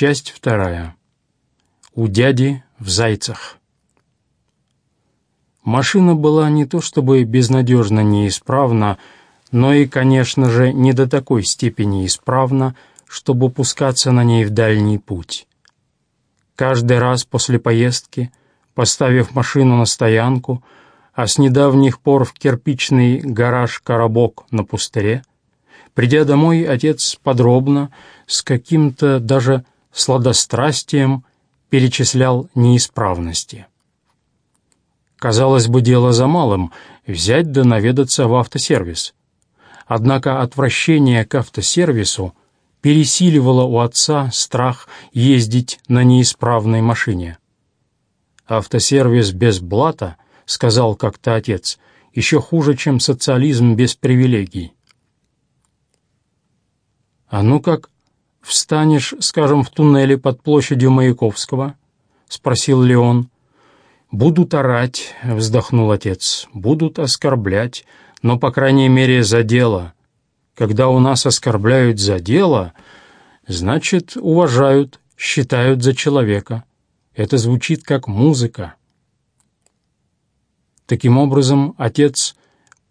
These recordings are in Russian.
Часть вторая. У дяди в Зайцах. Машина была не то чтобы безнадежно неисправна, но и, конечно же, не до такой степени исправна, чтобы пускаться на ней в дальний путь. Каждый раз после поездки, поставив машину на стоянку, а с недавних пор в кирпичный гараж-коробок на пустыре, придя домой, отец подробно, с каким-то даже сладострастием перечислял неисправности. Казалось бы, дело за малым — взять да наведаться в автосервис. Однако отвращение к автосервису пересиливало у отца страх ездить на неисправной машине. «Автосервис без блата», — сказал как-то отец, — «еще хуже, чем социализм без привилегий». «А ну как встанешь, скажем, в туннеле под площадью Маяковского?» — спросил Леон. «Будут орать», — вздохнул отец, — «будут оскорблять, но, по крайней мере, за дело. Когда у нас оскорбляют за дело, значит, уважают, считают за человека. Это звучит как музыка». Таким образом, отец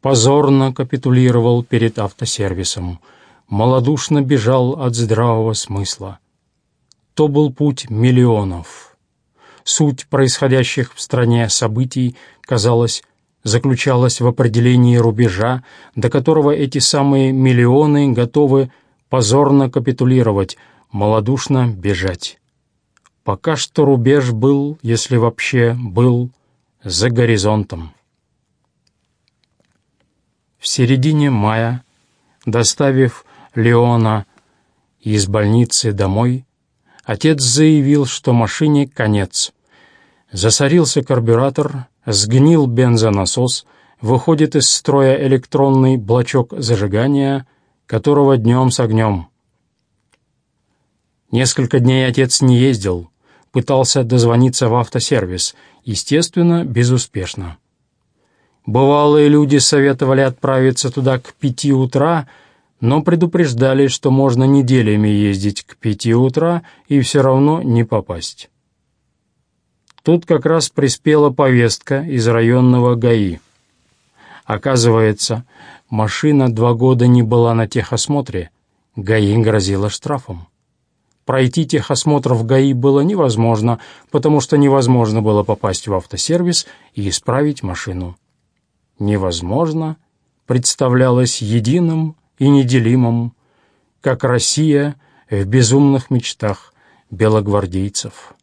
позорно капитулировал перед автосервисом — малодушно бежал от здравого смысла. То был путь миллионов. Суть происходящих в стране событий, казалось, заключалась в определении рубежа, до которого эти самые миллионы готовы позорно капитулировать, малодушно бежать. Пока что рубеж был, если вообще был, за горизонтом. В середине мая, доставив Леона из больницы домой, отец заявил, что машине конец. Засорился карбюратор, сгнил бензонасос, выходит из строя электронный блочок зажигания, которого днем с огнем. Несколько дней отец не ездил, пытался дозвониться в автосервис, естественно, безуспешно. Бывалые люди советовали отправиться туда к пяти утра, но предупреждали, что можно неделями ездить к пяти утра и все равно не попасть. Тут как раз приспела повестка из районного ГАИ. Оказывается, машина два года не была на техосмотре, ГАИ грозила штрафом. Пройти техосмотр в ГАИ было невозможно, потому что невозможно было попасть в автосервис и исправить машину. Невозможно представлялось единым и неделимым, как Россия в безумных мечтах белогвардейцев.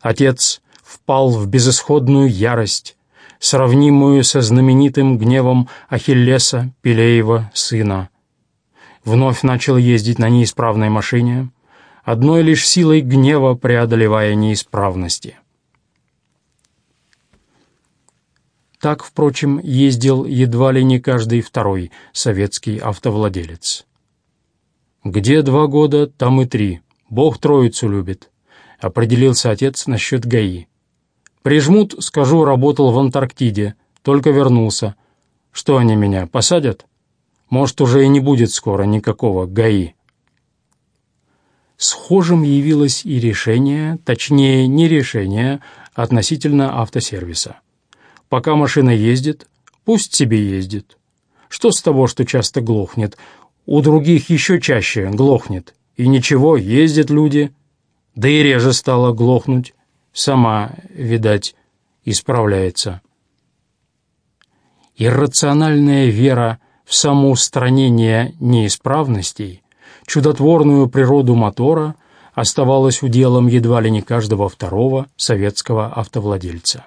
Отец впал в безысходную ярость, сравнимую со знаменитым гневом Ахиллеса Пелеева сына. Вновь начал ездить на неисправной машине, одной лишь силой гнева преодолевая неисправности. Так, впрочем, ездил едва ли не каждый второй советский автовладелец. «Где два года, там и три. Бог троицу любит», — определился отец насчет ГАИ. «Прижмут, скажу, работал в Антарктиде, только вернулся. Что они меня, посадят? Может, уже и не будет скоро никакого ГАИ». Схожим явилось и решение, точнее, не решение, относительно автосервиса. Пока машина ездит, пусть себе ездит. Что с того, что часто глохнет? У других еще чаще глохнет. И ничего, ездят люди. Да и реже стало глохнуть. Сама, видать, исправляется. Иррациональная вера в самоустранение неисправностей, чудотворную природу мотора оставалась уделом едва ли не каждого второго советского автовладельца.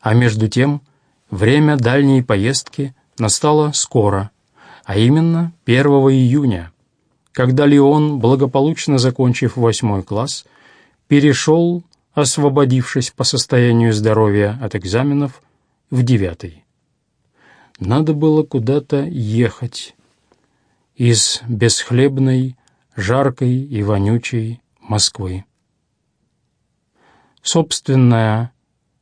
А между тем время дальней поездки настало скоро, а именно 1 июня, когда Леон, благополучно закончив восьмой класс, перешел, освободившись по состоянию здоровья от экзаменов, в девятый. Надо было куда-то ехать из бесхлебной, жаркой и вонючей Москвы. Собственная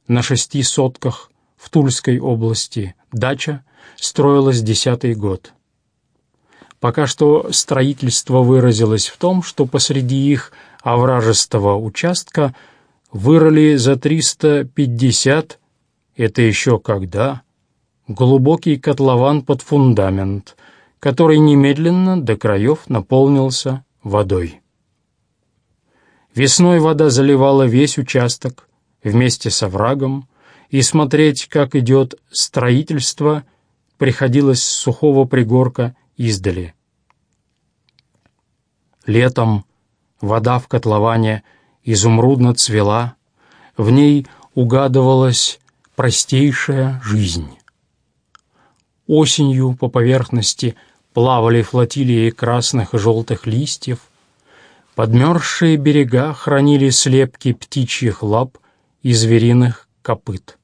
на шести сотках в Тульской области, дача, строилась десятый год. Пока что строительство выразилось в том, что посреди их овражистого участка вырыли за 350, это еще когда, глубокий котлован под фундамент, который немедленно до краев наполнился водой. Весной вода заливала весь участок вместе с оврагом, и смотреть, как идет строительство, приходилось с сухого пригорка издали. Летом вода в котловане изумрудно цвела, в ней угадывалась простейшая жизнь. Осенью по поверхности плавали флотилии красных и желтых листьев, подмерзшие берега хранили слепки птичьих лап и звериных копыт.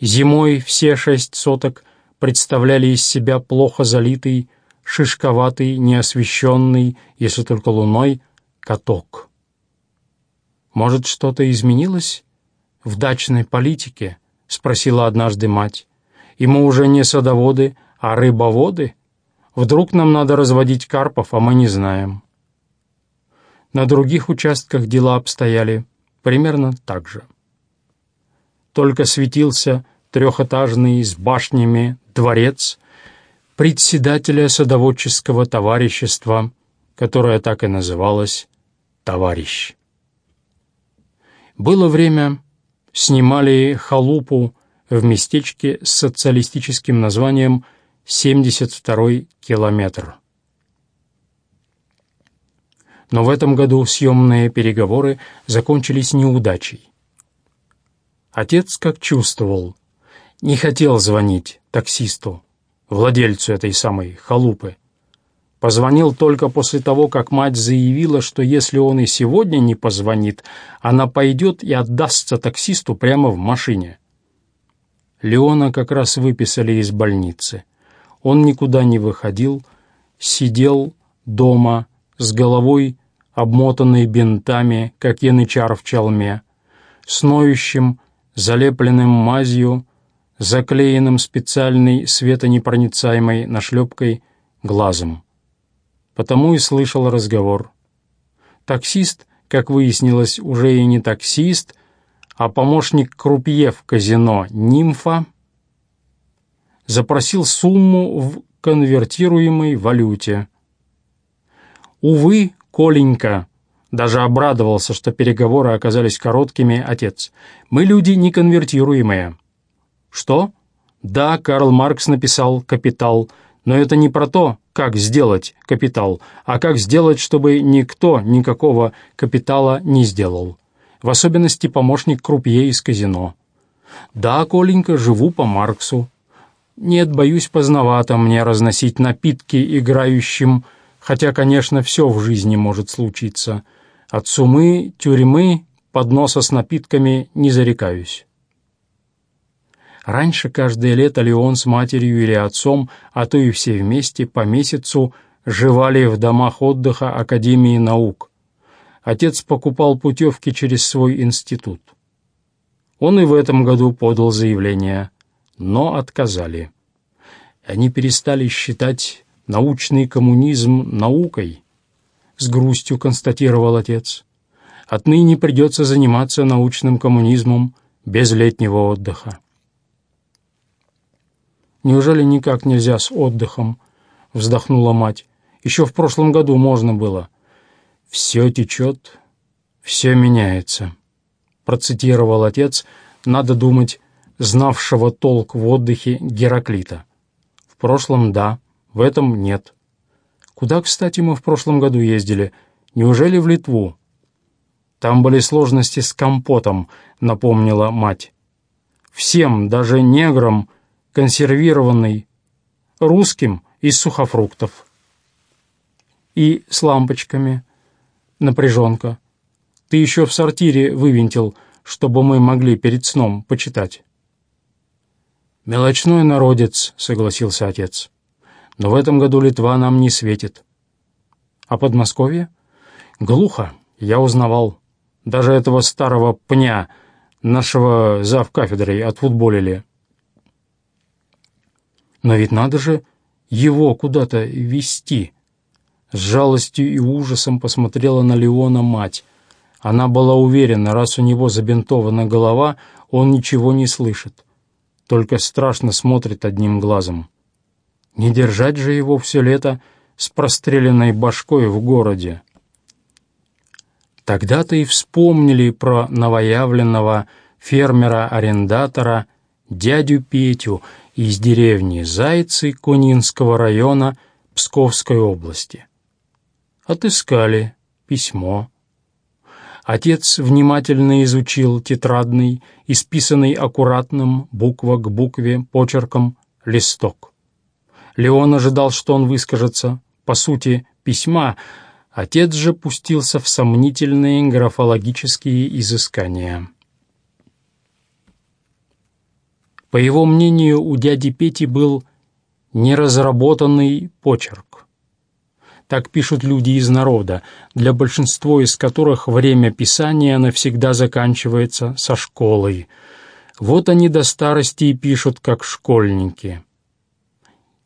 Зимой все шесть соток представляли из себя плохо залитый, шишковатый, неосвещенный, если только луной, каток. «Может, что-то изменилось в дачной политике?» — спросила однажды мать. «И мы уже не садоводы, а рыбоводы? Вдруг нам надо разводить карпов, а мы не знаем?» На других участках дела обстояли примерно так же. Только светился трехэтажный с башнями дворец председателя садоводческого товарищества, которое так и называлось «Товарищ». Было время, снимали халупу в местечке с социалистическим названием «72-й километр». Но в этом году съемные переговоры закончились неудачей. Отец как чувствовал, не хотел звонить таксисту, владельцу этой самой халупы. Позвонил только после того, как мать заявила, что если он и сегодня не позвонит, она пойдет и отдастся таксисту прямо в машине. Леона как раз выписали из больницы. Он никуда не выходил, сидел дома с головой, обмотанной бинтами, как янычар в чалме, с залепленным мазью, заклеенным специальной светонепроницаемой нашлепкой глазом. Потому и слышал разговор. Таксист, как выяснилось, уже и не таксист, а помощник крупье в казино «Нимфа» запросил сумму в конвертируемой валюте. Увы, Коленька даже обрадовался, что переговоры оказались короткими, отец. «Мы люди неконвертируемые. Что? Да, Карл Маркс написал «Капитал», но это не про то, как сделать капитал, а как сделать, чтобы никто никакого капитала не сделал. В особенности помощник крупье из казино. Да, Коленька, живу по Марксу. Нет, боюсь, поздновато мне разносить напитки играющим, хотя, конечно, все в жизни может случиться. От сумы, тюрьмы, подноса с напитками не зарекаюсь. Раньше каждое лето Леон с матерью или отцом, а то и все вместе, по месяцу жевали в домах отдыха Академии наук. Отец покупал путевки через свой институт. Он и в этом году подал заявление, но отказали. Они перестали считать научный коммунизм наукой, с грустью констатировал отец. Отныне придется заниматься научным коммунизмом без летнего отдыха. Неужели никак нельзя с отдыхом?» — вздохнула мать. «Еще в прошлом году можно было». «Все течет, все меняется», — процитировал отец, надо думать, знавшего толк в отдыхе Гераклита. «В прошлом — да, в этом — нет». «Куда, кстати, мы в прошлом году ездили? Неужели в Литву?» «Там были сложности с компотом», — напомнила мать. «Всем, даже неграм, — консервированный, русским из сухофруктов. И с лампочками. Напряженка. Ты еще в сортире вывинтил, чтобы мы могли перед сном почитать. «Мелочной народец», — согласился отец. «Но в этом году Литва нам не светит». «А Подмосковье?» «Глухо, я узнавал. Даже этого старого пня нашего завкафедрой отфутболили. Но ведь надо же его куда-то вести. С жалостью и ужасом посмотрела на Леона мать. Она была уверена, раз у него забинтована голова, он ничего не слышит. Только страшно смотрит одним глазом. Не держать же его все лето с простреленной башкой в городе. Тогда-то и вспомнили про новоявленного фермера-арендатора дядю Петю из деревни Зайцы Кунинского района Псковской области. Отыскали письмо. Отец внимательно изучил тетрадный, исписанный аккуратным, буква к букве, почерком, листок. Леон ожидал, что он выскажется, по сути, письма, отец же пустился в сомнительные графологические изыскания. По его мнению, у дяди Пети был неразработанный почерк. Так пишут люди из народа, для большинства из которых время писания навсегда заканчивается со школой. Вот они до старости и пишут, как школьники.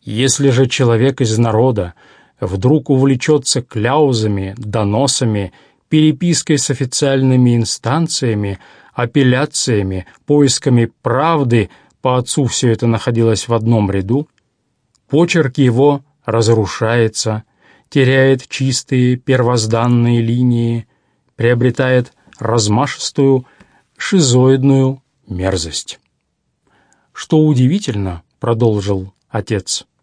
Если же человек из народа вдруг увлечется кляузами, доносами, перепиской с официальными инстанциями, апелляциями, поисками правды – по отцу все это находилось в одном ряду, почерк его разрушается, теряет чистые первозданные линии, приобретает размашистую шизоидную мерзость. «Что удивительно», — продолжил отец, —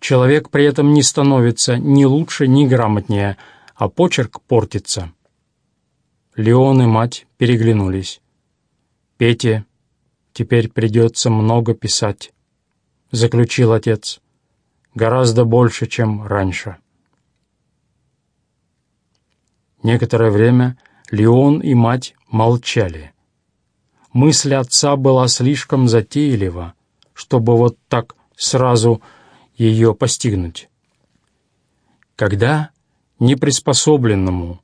«человек при этом не становится ни лучше, ни грамотнее, а почерк портится». Леон и мать переглянулись. Пете теперь придется много писать», — заключил отец. «Гораздо больше, чем раньше». Некоторое время Леон и мать молчали. Мысль отца была слишком затейлива, чтобы вот так сразу ее постигнуть. Когда неприспособленному,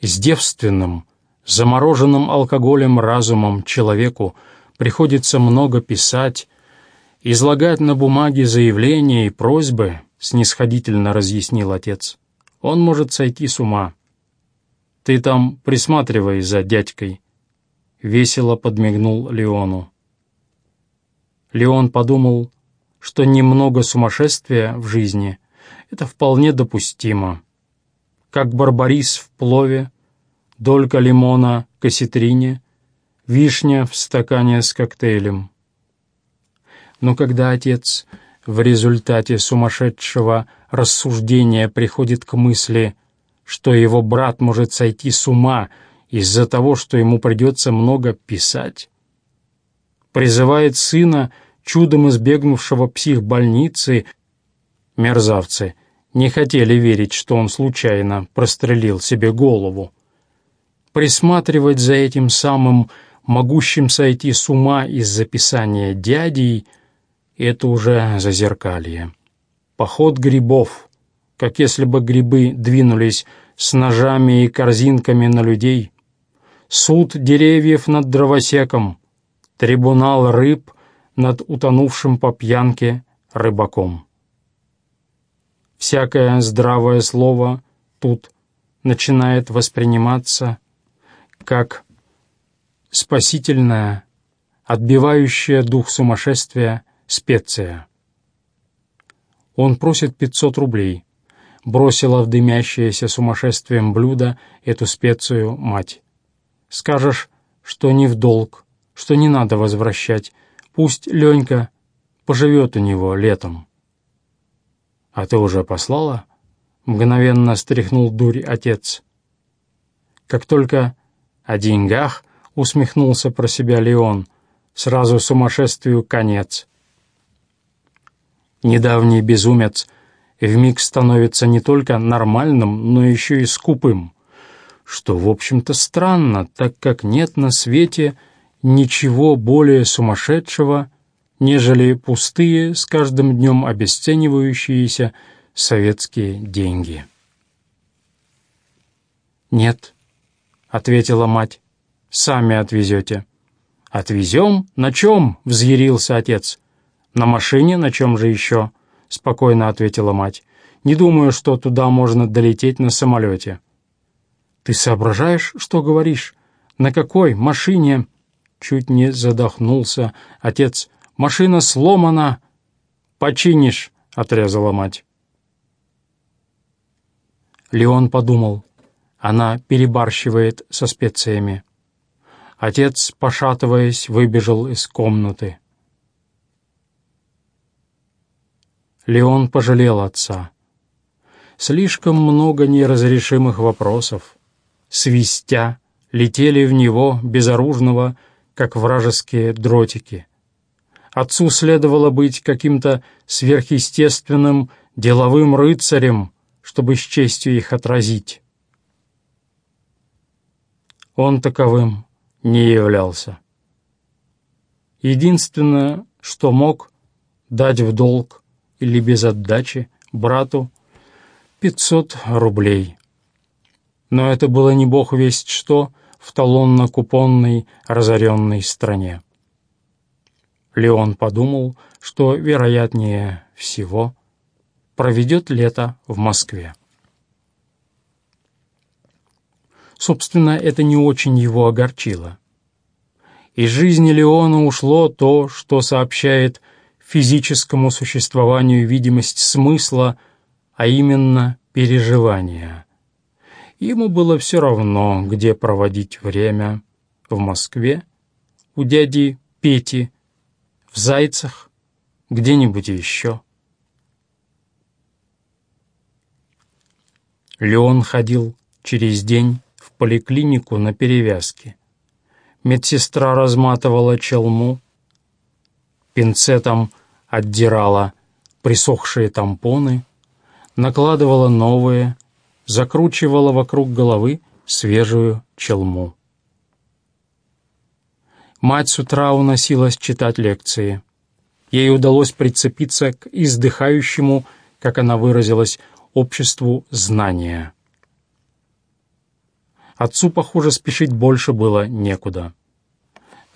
с девственным, замороженным алкоголем разумом человеку приходится много писать, излагать на бумаге заявления и просьбы, снисходительно разъяснил отец. Он может сойти с ума. Ты там присматривай за дядькой. Весело подмигнул Леону. Леон подумал, что немного сумасшествия в жизни — это вполне допустимо. Как барбарис в плове, долька лимона к осетрине — вишня в стакане с коктейлем. Но когда отец в результате сумасшедшего рассуждения приходит к мысли, что его брат может сойти с ума из-за того, что ему придется много писать, призывает сына, чудом избегнувшего психбольницы, мерзавцы не хотели верить, что он случайно прострелил себе голову, присматривать за этим самым могущим сойти с ума из записания дядей, это уже зазеркалье. Поход грибов, как если бы грибы двинулись с ножами и корзинками на людей. Суд деревьев над дровосеком, трибунал рыб над утонувшим по пьянке рыбаком. Всякое здравое слово тут начинает восприниматься как спасительная, отбивающая дух сумасшествия специя. Он просит пятьсот рублей. Бросила в дымящееся сумасшествием блюдо эту специю мать. Скажешь, что не в долг, что не надо возвращать. Пусть Ленька поживет у него летом. «А ты уже послала?» — мгновенно стряхнул дурь отец. Как только о деньгах усмехнулся про себя Леон. Сразу сумасшествию конец. Недавний безумец вмиг становится не только нормальным, но еще и скупым, что, в общем-то, странно, так как нет на свете ничего более сумасшедшего, нежели пустые, с каждым днем обесценивающиеся советские деньги. «Нет», — ответила мать, сами отвезете. «Отвезем? На чем?» — взъярился отец. «На машине? На чем же еще?» — спокойно ответила мать. «Не думаю, что туда можно долететь на самолете». «Ты соображаешь, что говоришь? На какой машине?» Чуть не задохнулся отец. «Машина сломана!» «Починишь!» — отрезала мать. Леон подумал. Она перебарщивает со специями. Отец, пошатываясь, выбежал из комнаты. Леон пожалел отца. Слишком много неразрешимых вопросов. Свистя, летели в него, безоружного, как вражеские дротики. Отцу следовало быть каким-то сверхъестественным деловым рыцарем, чтобы с честью их отразить. Он таковым не являлся. Единственное, что мог дать в долг или без отдачи брату, пятьсот рублей. Но это было не бог весть что в талонно-купонной разоренной стране. Леон подумал, что, вероятнее всего, проведет лето в Москве. Собственно, это не очень его огорчило. Из жизни Леона ушло то, что сообщает физическому существованию видимость смысла, а именно переживания. Ему было все равно, где проводить время — в Москве, у дяди Пети, в Зайцах, где-нибудь еще. Леон ходил через день в поликлинику на перевязке. Медсестра разматывала челму, пинцетом отдирала присохшие тампоны, накладывала новые, закручивала вокруг головы свежую челму. Мать с утра уносилась читать лекции. Ей удалось прицепиться к издыхающему, как она выразилась, обществу знания. Отцу, похоже, спешить больше было некуда.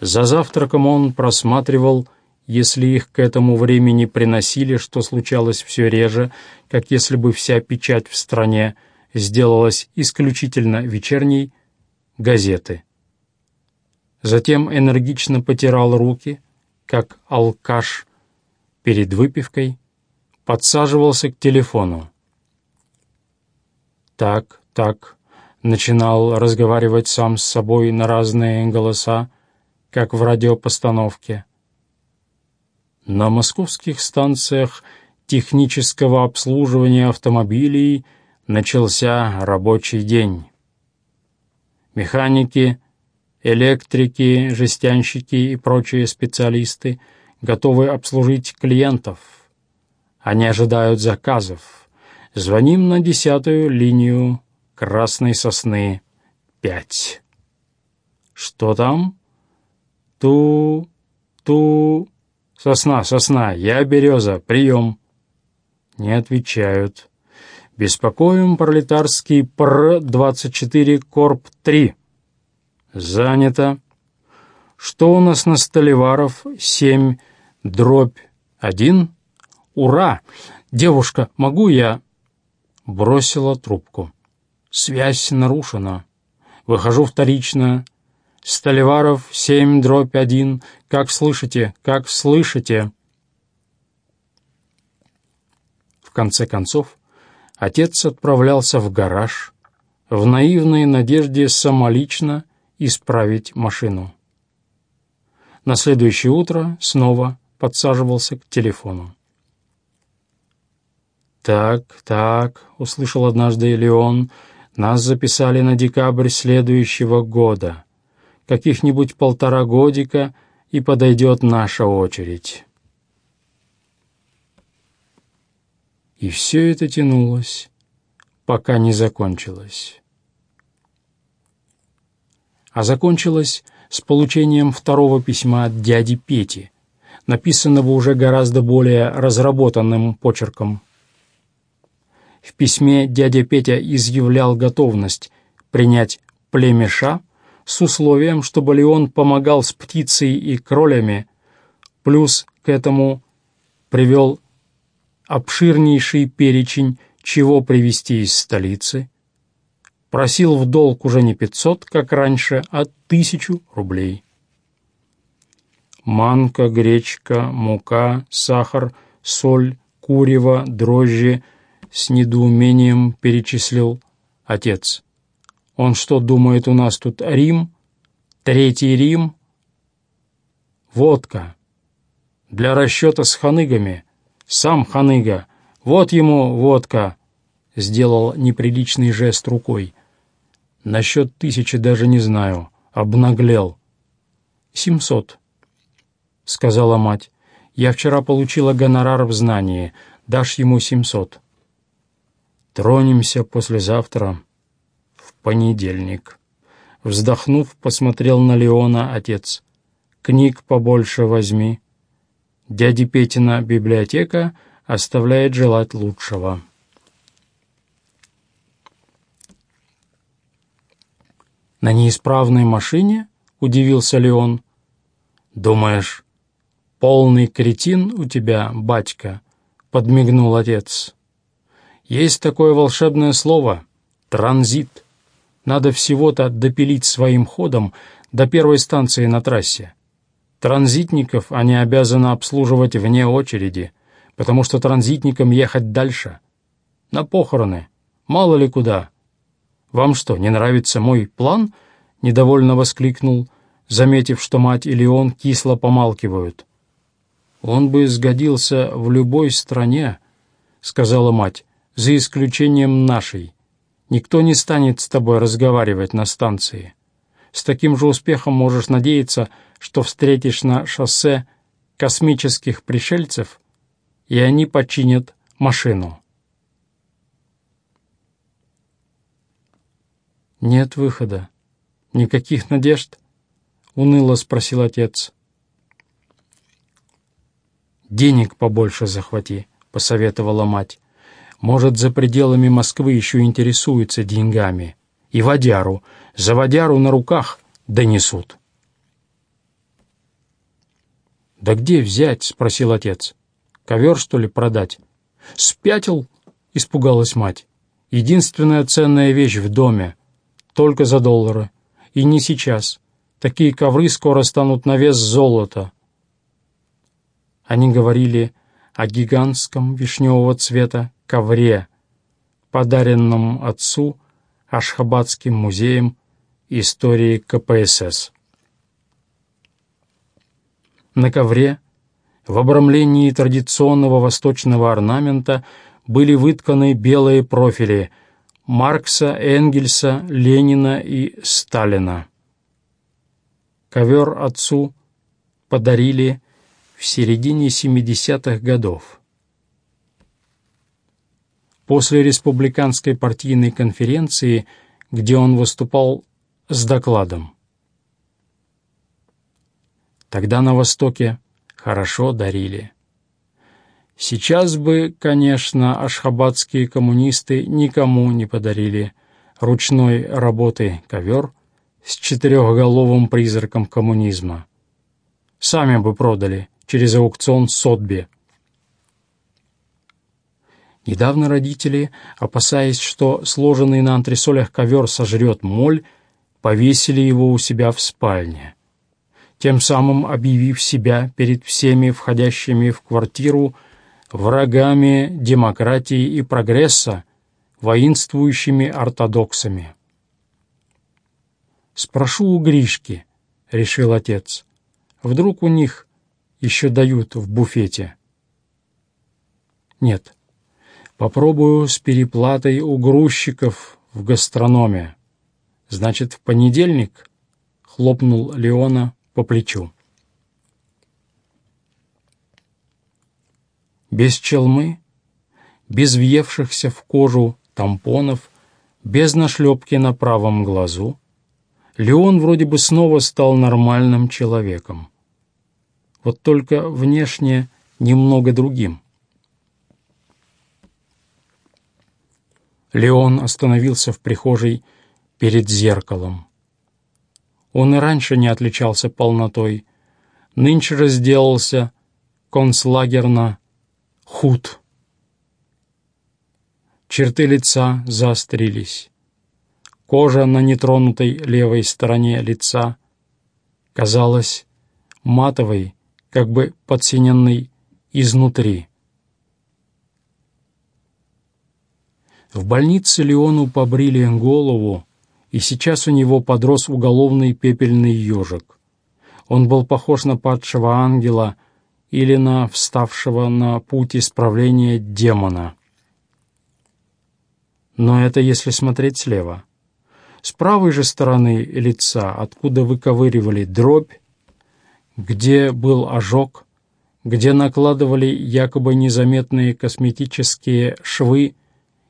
За завтраком он просматривал, если их к этому времени приносили, что случалось все реже, как если бы вся печать в стране сделалась исключительно вечерней, газеты. Затем энергично потирал руки, как алкаш перед выпивкой, подсаживался к телефону. Так, так, начинал разговаривать сам с собой на разные голоса, как в радиопостановке. На московских станциях технического обслуживания автомобилей начался рабочий день. Механики, электрики, жестянщики и прочие специалисты готовы обслужить клиентов. Они ожидают заказов. Звоним на десятую линию Красной Сосны, пять. Что там? Ту... ту... Сосна, сосна, я береза, прием. Не отвечают. Беспокоим пролетарский ПР-24 Корп-3. Занято. Что у нас на Столеваров? Семь, дробь, один? Ура! Девушка, могу я бросила трубку. Связь нарушена. Выхожу вторично. Столиваров, семь дробь один. Как слышите? Как слышите? В конце концов, отец отправлялся в гараж в наивной надежде самолично исправить машину. На следующее утро снова подсаживался к телефону. «Так, так», — услышал однажды Леон, — «нас записали на декабрь следующего года. Каких-нибудь полтора годика, и подойдет наша очередь». И все это тянулось, пока не закончилось. А закончилось с получением второго письма от дяди Пети, написанного уже гораздо более разработанным почерком. В письме дядя Петя изъявлял готовность принять племеша с условием, чтобы Леон помогал с птицей и кролями, плюс к этому привел обширнейший перечень, чего привезти из столицы, просил в долг уже не пятьсот, как раньше, а тысячу рублей. Манка, гречка, мука, сахар, соль, курево, дрожжи с недоумением перечислил отец. Он что, думает, у нас тут Рим? Третий Рим? Водка. Для расчета с ханыгами. Сам ханыга. Вот ему водка. Сделал неприличный жест рукой. Насчет тысячи даже не знаю. Обнаглел. Семьсот, сказала мать. Я вчера получила гонорар в знании. Дашь ему семьсот. Тронемся послезавтра, в понедельник. Вздохнув, посмотрел на Леона отец. Книг побольше возьми. Дяди Петина библиотека оставляет желать лучшего. «На неисправной машине?» — удивился Леон. «Думаешь, полный кретин у тебя, батька?» — подмигнул отец. «Есть такое волшебное слово — транзит. Надо всего-то допилить своим ходом до первой станции на трассе. Транзитников они обязаны обслуживать вне очереди, потому что транзитникам ехать дальше. На похороны, мало ли куда». «Вам что, не нравится мой план?» — недовольно воскликнул, заметив, что мать и Леон кисло помалкивают. «Он бы сгодился в любой стране», — сказала мать, — «за исключением нашей. Никто не станет с тобой разговаривать на станции. С таким же успехом можешь надеяться, что встретишь на шоссе космических пришельцев, и они починят машину». «Нет выхода. Никаких надежд?» — уныло спросил отец. «Денег побольше захвати», — посоветовала мать. «Может, за пределами Москвы еще интересуются деньгами. И водяру, за водяру на руках донесут». «Да где взять?» — спросил отец. «Ковер, что ли, продать?» «Спятил?» — испугалась мать. «Единственная ценная вещь в доме. Только за доллары. И не сейчас. Такие ковры скоро станут на вес золота. Они говорили о гигантском вишневого цвета ковре, подаренном отцу Ашхабадским музеем истории КПСС. На ковре, в обрамлении традиционного восточного орнамента, были вытканы белые профили – Маркса, Энгельса, Ленина и Сталина. Ковер отцу подарили в середине 70-х годов. После республиканской партийной конференции, где он выступал с докладом. Тогда на Востоке хорошо дарили. Сейчас бы, конечно, ашхабадские коммунисты никому не подарили ручной работы ковер с четырехголовым призраком коммунизма. Сами бы продали через аукцион Сотби. Недавно родители, опасаясь, что сложенный на антресолях ковер сожрет моль, повесили его у себя в спальне, тем самым объявив себя перед всеми входящими в квартиру врагами демократии и прогресса, воинствующими ортодоксами. «Спрошу у Гришки», — решил отец. «Вдруг у них еще дают в буфете?» «Нет, попробую с переплатой у грузчиков в гастрономе. Значит, в понедельник?» — хлопнул Леона по плечу. без челмы, без въевшихся в кожу тампонов, без нашлепки на правом глазу, Леон вроде бы снова стал нормальным человеком. Вот только внешне немного другим. Леон остановился в прихожей перед зеркалом. Он и раньше не отличался полнотой. Нынче же концлагерно худ. Черты лица заострились. Кожа на нетронутой левой стороне лица казалась матовой, как бы подсиненной изнутри. В больнице Леону побрили голову, и сейчас у него подрос уголовный пепельный ежик. Он был похож на падшего ангела или на вставшего на путь исправления демона. Но это если смотреть слева. С правой же стороны лица, откуда выковыривали дробь, где был ожог, где накладывали якобы незаметные косметические швы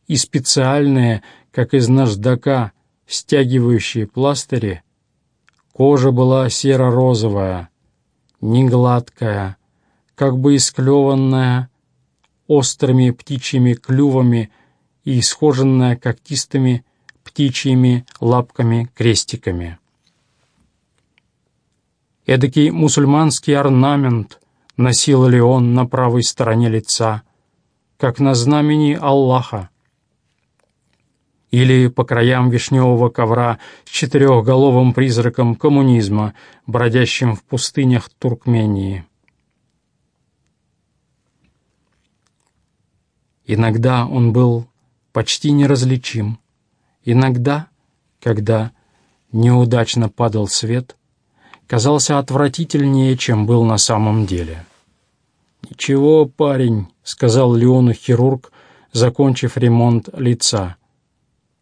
и специальные, как из наждака, стягивающие пластыри, кожа была серо-розовая, негладкая, как бы исклеванная острыми птичьими клювами и исхоженная когтистыми птичьими лапками-крестиками. Эдакий мусульманский орнамент носил ли он на правой стороне лица, как на знамени Аллаха, или по краям вишневого ковра с четырехголовым призраком коммунизма, бродящим в пустынях Туркмении. Иногда он был почти неразличим, иногда, когда неудачно падал свет, казался отвратительнее, чем был на самом деле. «Ничего, парень», — сказал Леону хирург, закончив ремонт лица.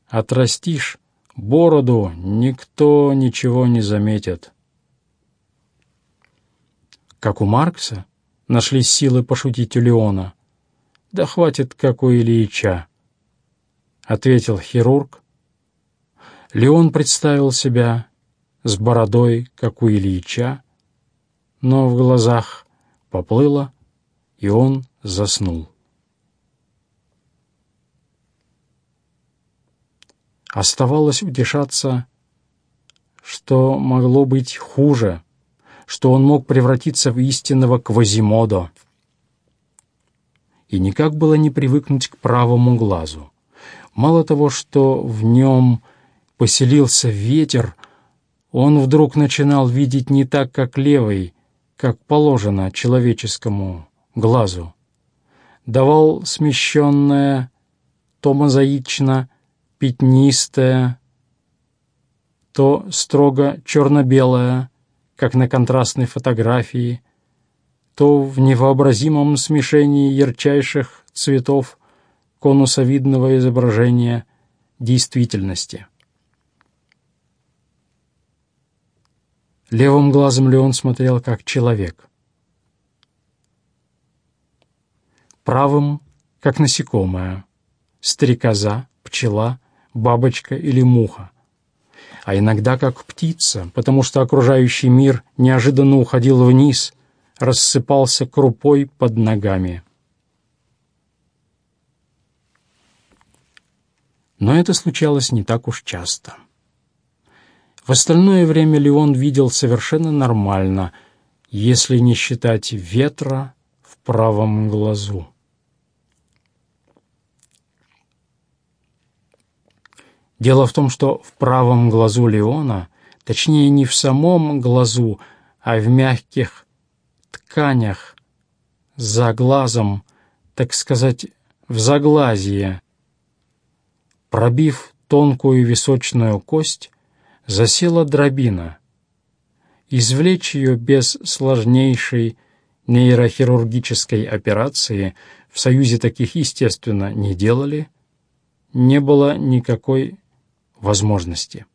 «Отрастишь бороду, никто ничего не заметит». Как у Маркса нашлись силы пошутить у Леона. «Да хватит, как у Ильича», — ответил хирург. Леон представил себя с бородой, как у Ильича, но в глазах поплыло, и он заснул. Оставалось утешаться, что могло быть хуже, что он мог превратиться в истинного Квазимодо. И никак было не привыкнуть к правому глазу. Мало того, что в нем поселился ветер, он вдруг начинал видеть не так, как левый, как положено человеческому глазу. Давал смещенное, то мозаично пятнистое, то строго черно-белое, как на контрастной фотографии, то в невообразимом смешении ярчайших цветов конусовидного изображения действительности. Левым глазом Леон смотрел как человек. Правым — как насекомое, стрекоза, пчела, бабочка или муха. А иногда как птица, потому что окружающий мир неожиданно уходил вниз, рассыпался крупой под ногами. Но это случалось не так уж часто. В остальное время Леон видел совершенно нормально, если не считать ветра в правом глазу. Дело в том, что в правом глазу Леона, точнее не в самом глазу, а в мягких тканях за глазом, так сказать, в заглазье, пробив тонкую височную кость, засела дробина. Извлечь ее без сложнейшей нейрохирургической операции в Союзе таких, естественно, не делали, не было никакой возможности.